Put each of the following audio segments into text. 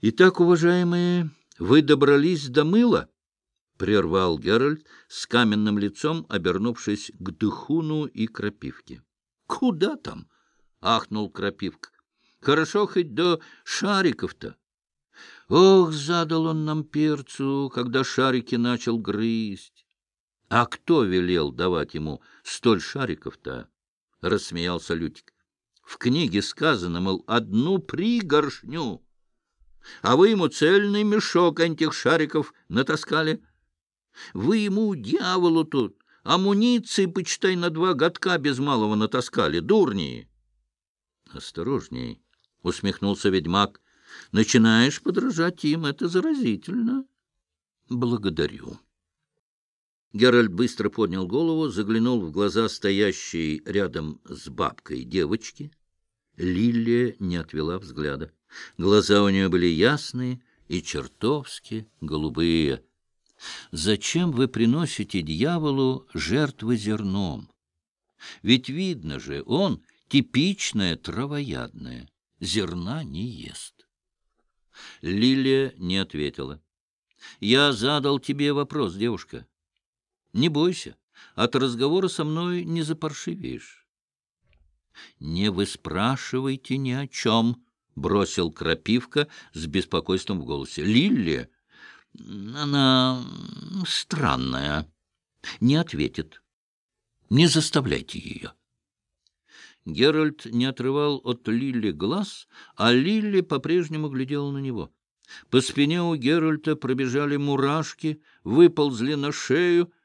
— Итак, уважаемые, вы добрались до мыла? — прервал Геральт с каменным лицом, обернувшись к Дыхуну и Крапивке. — Куда там? — ахнул Крапивка. — Хорошо хоть до шариков-то. Ох, задал он нам перцу, когда шарики начал грызть. — А кто велел давать ему столь шариков-то? — рассмеялся Лютик. — В книге сказано, мол, одну пригоршню. А вы ему цельный мешок этих шариков натаскали. Вы ему, дьяволу тут, амуниции, почитай, на два годка без малого натаскали, дурни. — Осторожней, — усмехнулся ведьмак. — Начинаешь подражать им, это заразительно. — Благодарю. Геральт быстро поднял голову, заглянул в глаза стоящей рядом с бабкой девочки. Лилия не отвела взгляда. Глаза у нее были ясные и чертовски голубые. Зачем вы приносите дьяволу жертвы зерном? Ведь видно же, он типичное травоядное, зерна не ест. Лилия не ответила. Я задал тебе вопрос, девушка. Не бойся, от разговора со мной не запаршивеешь. Не выспрашивайте ни о чем, — бросил Крапивка с беспокойством в голосе. — Лилли, она странная, не ответит. Не заставляйте ее. Геральт не отрывал от Лилли глаз, а Лилли по-прежнему глядела на него. По спине у Геральта пробежали мурашки, выползли на шею. —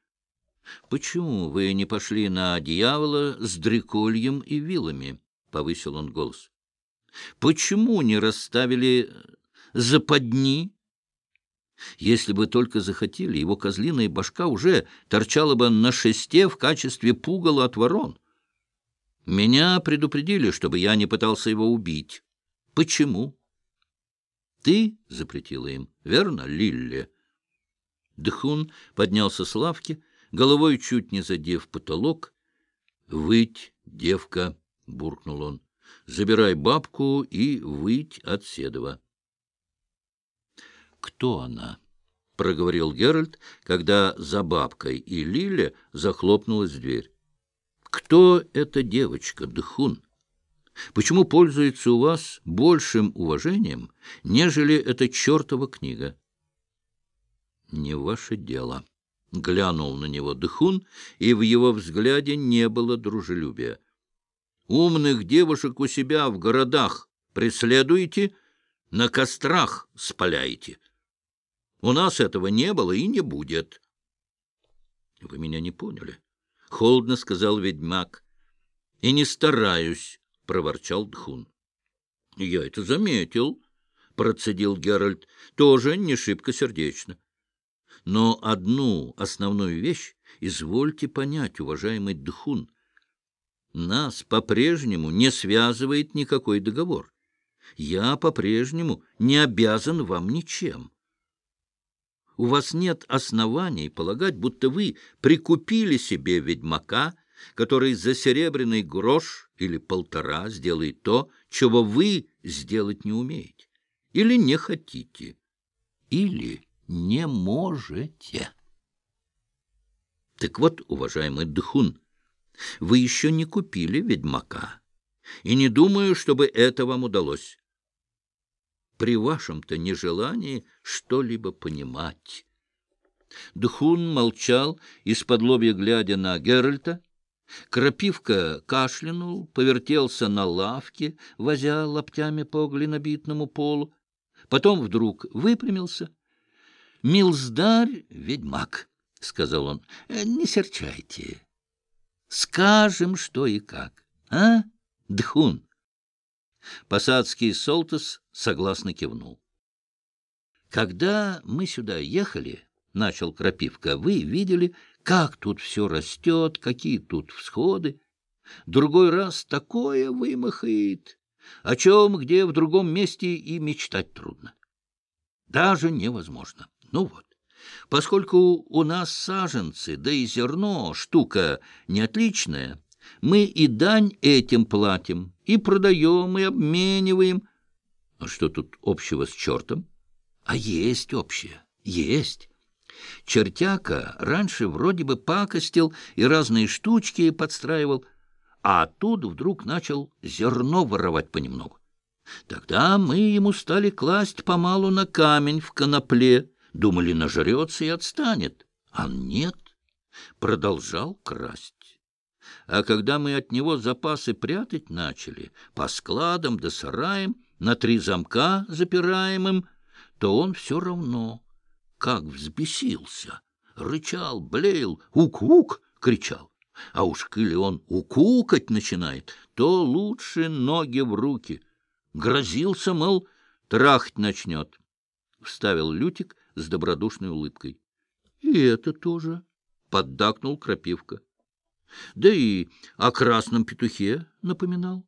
Почему вы не пошли на дьявола с дрекольем и вилами? — повысил он голос. Почему не расставили западни? Если бы только захотели, его козлиная башка уже торчала бы на шесте в качестве пугала от ворон. Меня предупредили, чтобы я не пытался его убить. Почему? Ты запретила им, верно, Лилли? Дхун поднялся с лавки, головой чуть не задев потолок. — Выть, девка! — буркнул он забирай бабку и выйдь от Седова. — Кто она? — проговорил Геральт, когда за бабкой и Лиле захлопнулась дверь. — Кто эта девочка, Дхун? Почему пользуется у вас большим уважением, нежели эта чертова книга? — Не ваше дело. — глянул на него Дхун, и в его взгляде не было дружелюбия. Умных девушек у себя в городах преследуете, на кострах спаляете. У нас этого не было и не будет. — Вы меня не поняли, — холодно сказал ведьмак. — И не стараюсь, — проворчал Дхун. — Я это заметил, — процедил Геральт, — тоже не шибко сердечно. Но одну основную вещь извольте понять, уважаемый Дхун — нас по-прежнему не связывает никакой договор. Я по-прежнему не обязан вам ничем. У вас нет оснований полагать, будто вы прикупили себе ведьмака, который за серебряный грош или полтора сделает то, чего вы сделать не умеете, или не хотите, или не можете. Так вот, уважаемый Дхун, вы еще не купили ведьмака, и не думаю, чтобы это вам удалось. При вашем-то нежелании что-либо понимать. Дхун молчал, из-под лобья глядя на Геральта. Крапивка кашлянул, повертелся на лавке, возя лоптями по глинобитному полу. Потом вдруг выпрямился. — Милздарь — ведьмак, — сказал он, — не серчайте. Скажем, что и как. А, Дхун? Посадский Солтес согласно кивнул. Когда мы сюда ехали, — начал Крапивка, — вы видели, как тут все растет, какие тут всходы. Другой раз такое вымахает, о чем где в другом месте и мечтать трудно. Даже невозможно. Ну вот. Поскольку у нас саженцы, да и зерно — штука не отличная, мы и дань этим платим, и продаем, и обмениваем. А что тут общего с чертом? А есть общее, есть. Чертяка раньше вроде бы пакостил и разные штучки подстраивал, а тут вдруг начал зерно воровать понемногу. Тогда мы ему стали класть помалу на камень в конопле, думали, нажрется и отстанет. А нет, продолжал красть. А когда мы от него запасы прятать начали, по складам да сараям, на три замка запираемым, то он все равно, как взбесился, рычал, блеял, ук-ук, кричал. А уж коли он укукать начинает, то лучше ноги в руки. Грозился, мол, трахать начнет. Вставил Лютик с добродушной улыбкой. — И это тоже, — поддакнул Крапивка. Да и о красном петухе напоминал.